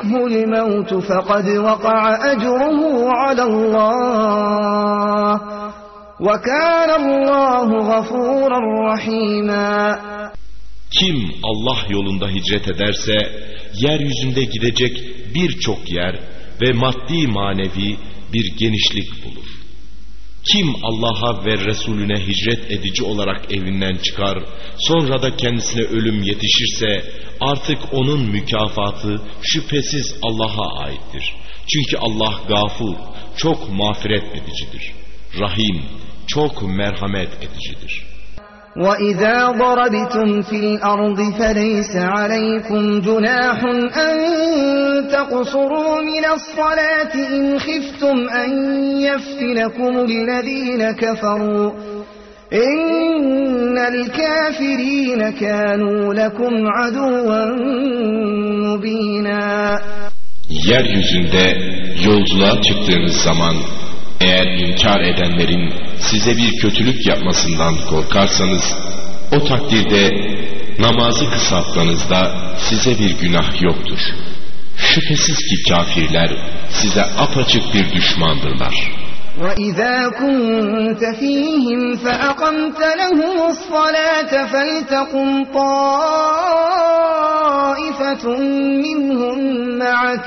يدركه الموت فقد وقع أجره على الله وكان الله غفورا رحيما Kim Allah yolunda hicret ederse yeryüzünde gidecek birçok yer ve maddi manevi bir genişlik bulur. Kim Allah'a ve Resulüne hicret edici olarak evinden çıkar, sonra da kendisine ölüm yetişirse artık onun mükafatı şüphesiz Allah'a aittir. Çünkü Allah gafur, çok mağfiret edicidir. Rahim, çok merhamet edicidir. وَإِذَا ضَرَبْتُمْ فِي الْأَرْضِ فَلَيْسَ عَلَيْكُمْ جُنَاحٌ أَن تَقْصُرُوا مِنَ الصَّلَاةِ إِنْ خِفْتُمْ أَن يَفْتِنَكُمُ الَّذِينَ كَفَرُوا إِنَّ الْكَافِرِينَ كَانُوا لَكُمْ عَدُوًّا مُبِينًا Yeryüzünde yolculuğa çıktığınız zaman eğer inkar edenlerin size bir kötülük yapmasından korkarsanız o takdirde namazı kısaltmanızda size bir günah yoktur. Şüphesiz ki kafirler size apaçık bir düşmandırlar. وَإِذَا كُنْتَ فِيهِمْ فَأَقَمْتَ لَهُمُ الصَّلَاةَ فَلْتَقُمْ طَائِفَةٌ مِّنْهُمْ مَعَكَ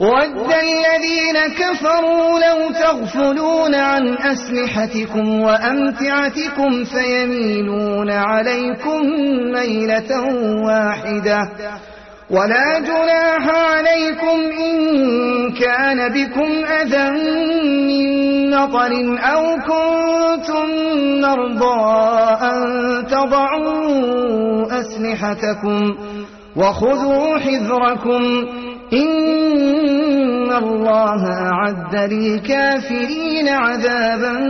وَدَّ الَّذِينَ كَفَرُوا لَوْ تَغْفُلُونَ عَنْ أَسْلِحَتِكُمْ وَأَمْتِعَتِكُمْ فَيَمِيلُونَ عَلَيْكُمْ مَيْلَةً وَاحِدَةً وَلَا جُنَاحَ عَلَيْكُمْ إِن كَانَ بِكُمْ أَذًى مِّن مَّطَرٍ أَوْ كُنتُم مَّرْضَىٰ أَن تَضَعُوا أَسْلِحَتَكُمْ وَخُذُوا حِذْرَكُمْ İnna Allah a'adda lil kafirin azaben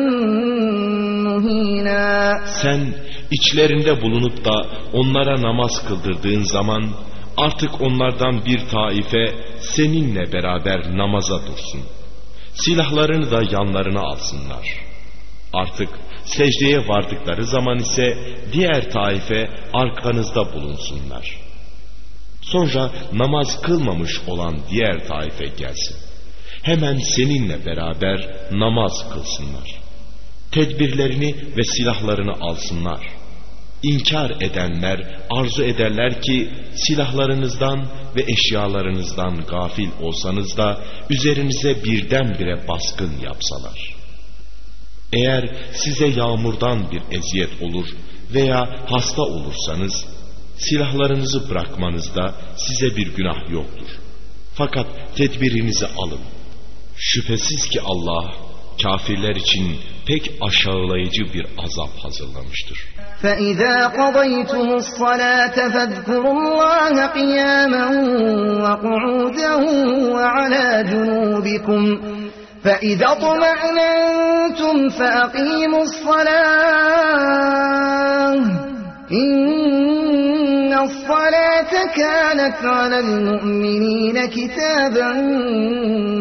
muhina. Sen içlerinde bulunup da onlara namaz kıldırdığın zaman artık onlardan bir taife seninle beraber namaza dursun. Silahlarını da yanlarına alsınlar. Artık secdeye vardıkları zaman ise diğer taife arkanızda bulunsunlar.'' Sonra namaz kılmamış olan diğer taife gelsin. Hemen seninle beraber namaz kılsınlar. Tedbirlerini ve silahlarını alsınlar. İnkar edenler arzu ederler ki silahlarınızdan ve eşyalarınızdan gafil olsanız da üzerinize birdenbire baskın yapsalar. Eğer size yağmurdan bir eziyet olur veya hasta olursanız silahlarınızı bırakmanızda size bir günah yoktur. Fakat tedbirinizi alın. Şüphesiz ki Allah kafirler için pek aşağılayıcı bir azap hazırlamıştır. فَإِذَا قَضَيْتُمُ الصَّلَاةَ فَاذْكُرُوا اللَّهَ قِيَامًا وَقُعُودًا وَعَلَى جُنُوبِكُمْ فَإِذَا اطْمَأْنَنْتُمْ فَأَقِيمُوا الصَّلَاةَ إن الصلاة كانت على المؤمنين كتابا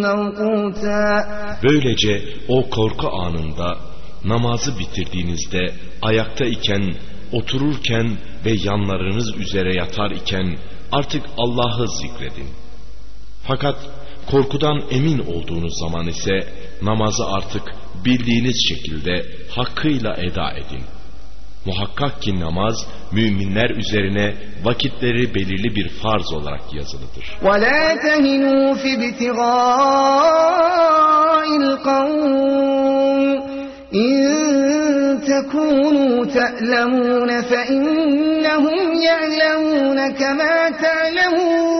موقوتا Böylece o korku anında namazı bitirdiğinizde ayakta iken, otururken ve yanlarınız üzere yatar iken artık Allah'ı zikredin. Fakat korkudan emin olduğunuz zaman ise namazı artık bildiğiniz şekilde hakkıyla eda edin.'' Muhakkak ki namaz müminler üzerine vakitleri belirli bir farz olarak yazılıdır. وَلَا تَهِنُوا فِي ابْتِغَاءِ الْقَوْمِ إِن تكونوا تألمون فإنهم يألمون كما تعلمون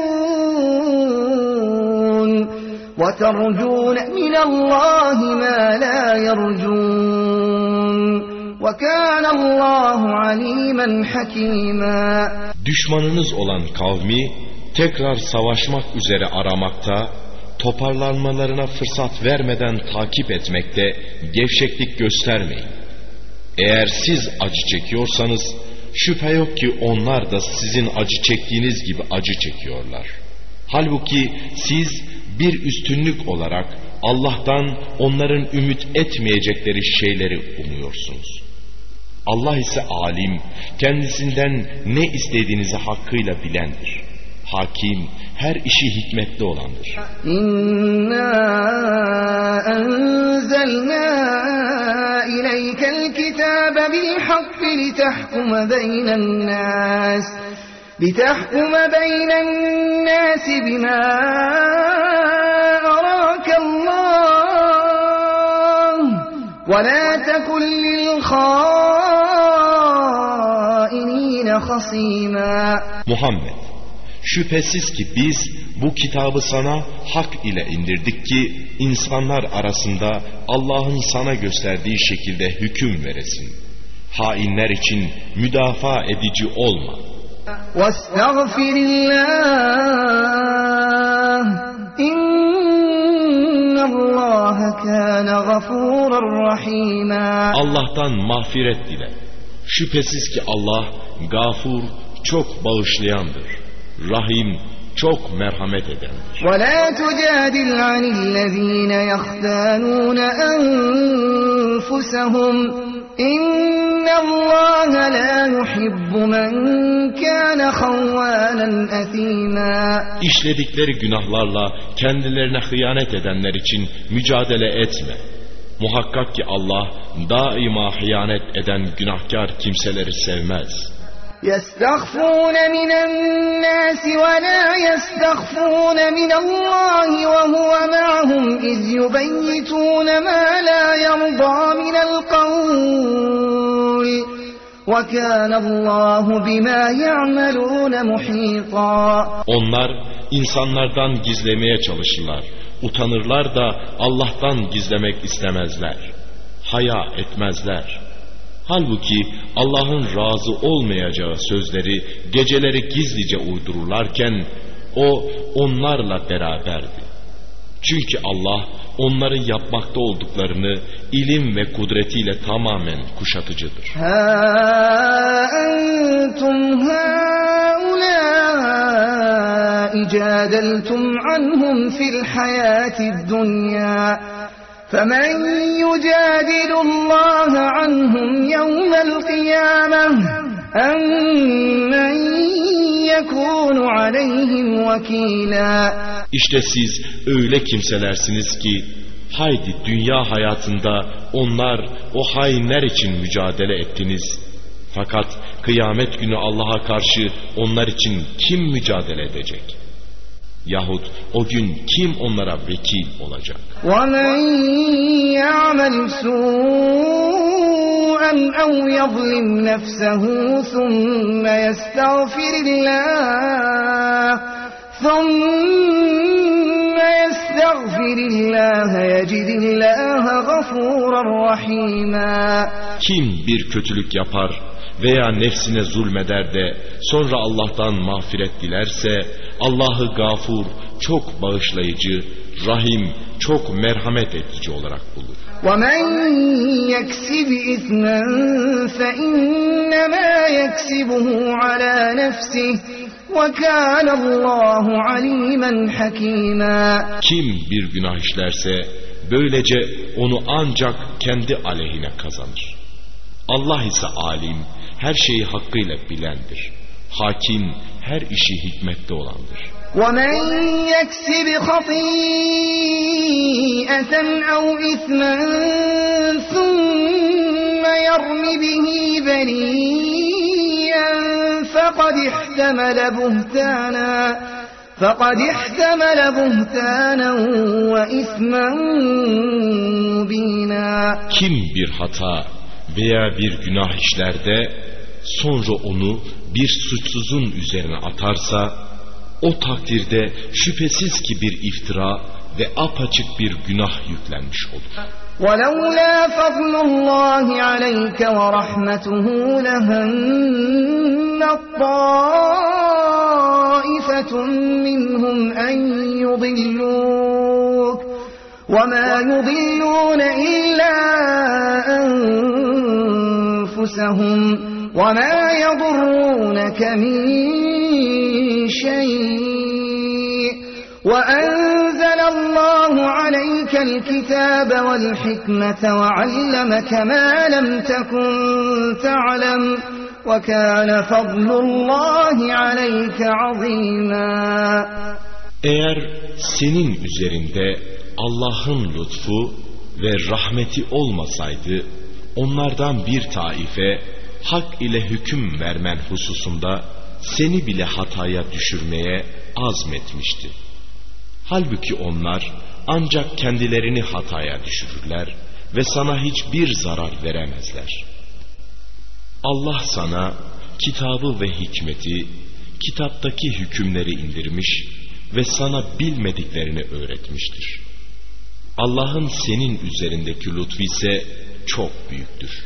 وترجون من الله ما لا يرجون وكان الله عليما حكيما Düşmanınız olan kavmi tekrar savaşmak üzere aramakta, toparlanmalarına fırsat vermeden takip etmekte gevşeklik göstermeyin. Eğer siz acı çekiyorsanız şüphe yok ki onlar da sizin acı çektiğiniz gibi acı çekiyorlar. Halbuki siz bir üstünlük olarak Allah'tan onların ümit etmeyecekleri şeyleri umuyorsunuz. Allah ise alim, kendisinden ne istediğinizi hakkıyla bilendir. Hakim, her işi hikmetli olandır. İnna enzelna ileykel kitabe bil hakki litahkume beynen nas. لتحكم بين الناس بما أراك الله ولا خصيما Muhammed, şüphesiz ki biz bu kitabı sana hak ile indirdik ki insanlar arasında Allah'ın sana gösterdiği şekilde hüküm veresin. Hainler için müdafaa edici olma. واستغفر الله إن الله كان غفورا رحيما Allah'tan mağfiret dile. Şüphesiz ki Allah gafur, çok bağışlayandır. Rahim, çok merhamet edendir. ولا تجادل عن الذين يختانون أنفسهم إن الله لا يحب من كان خوانا أثيما İşledikleri günahlarla kendilerine hıyanet edenler için mücadele etme. Muhakkak ki Allah daima hıyanet eden günahkar kimseleri sevmez. يستخفون من الناس ولا يستخفون من الله وهو معهم إذ يبيتون ما لا يرضى من القول وكان الله بما يعملون محيطا Onlar insanlardan gizlemeye çalışırlar. Utanırlar da Allah'tan gizlemek istemezler. Haya etmezler. Halbuki Allah'ın razı olmayacağı sözleri geceleri gizlice uydururlarken o onlarla beraberdi. Çünkü Allah onların yapmakta olduklarını ilim ve kudretiyle tamamen kuşatıcıdır. ها أنتم هؤلاء جادلتم عنهم في الحياة الدنيا فمن يجادل الله عنهم يوم القيامة أم من يكون عليهم وكيلا İşte siz öyle kimselersiniz ki haydi dünya hayatında onlar o hainler için mücadele ettiniz. Fakat kıyamet günü Allah'a karşı onlar için kim mücadele edecek? Yahut o gün kim onlara vekil olacak? ومن يعمل سوءا أو يظلم نفسه ثم يستغفر الله ثم يستغفر الله يجد الله غفورا رحيما Kim bir kötülük yapar veya nefsine zulmeder de sonra Allah'tan mağfiret dilerse Allah'ı gafur, çok bağışlayıcı, rahim, çok merhamet edici olarak bulur. ومن يكسب إثما فإنما يكسبه على نفسه وكان الله عليما حكيما Kim bir günah işlerse böylece onu ancak kendi aleyhine kazanır. Allah ise alim, her şeyi hakkıyla bilendir. Hakim, her işi hikmette olandır. ومن يكسب خطيئة أو إثما ثم يرم به بريئا فقد احتمل بهتانا فقد احتمل بهتانا وإثما مبينا Kim bir hata veya bir günah işlerde sonra onu bir suçsuzun üzerine atarsa o takdirde şüphesiz ki bir iftira ve apaçık bir günah yüklenmiş olur. ولولا فضل الله عليك ورحمته لهم طائفة منهم أن يضلوك وما يضلون إلا أنفسهم وما يضرونك من شيء وأنزل الله عليك الكتاب والحكمة وعلمك ما لم تكن تعلم وكان فضل الله عليك عظيما Eğer senin üzerinde Allah'ın lütfu ve rahmeti olmasaydı onlardan bir taife hak ile hüküm vermen hususunda seni bile hataya düşürmeye azmetmişti. Halbuki onlar ancak kendilerini hataya düşürürler ve sana hiçbir zarar veremezler. Allah sana kitabı ve hikmeti, kitaptaki hükümleri indirmiş ve sana bilmediklerini öğretmiştir. Allah'ın senin üzerindeki lütfu ise çok büyüktür.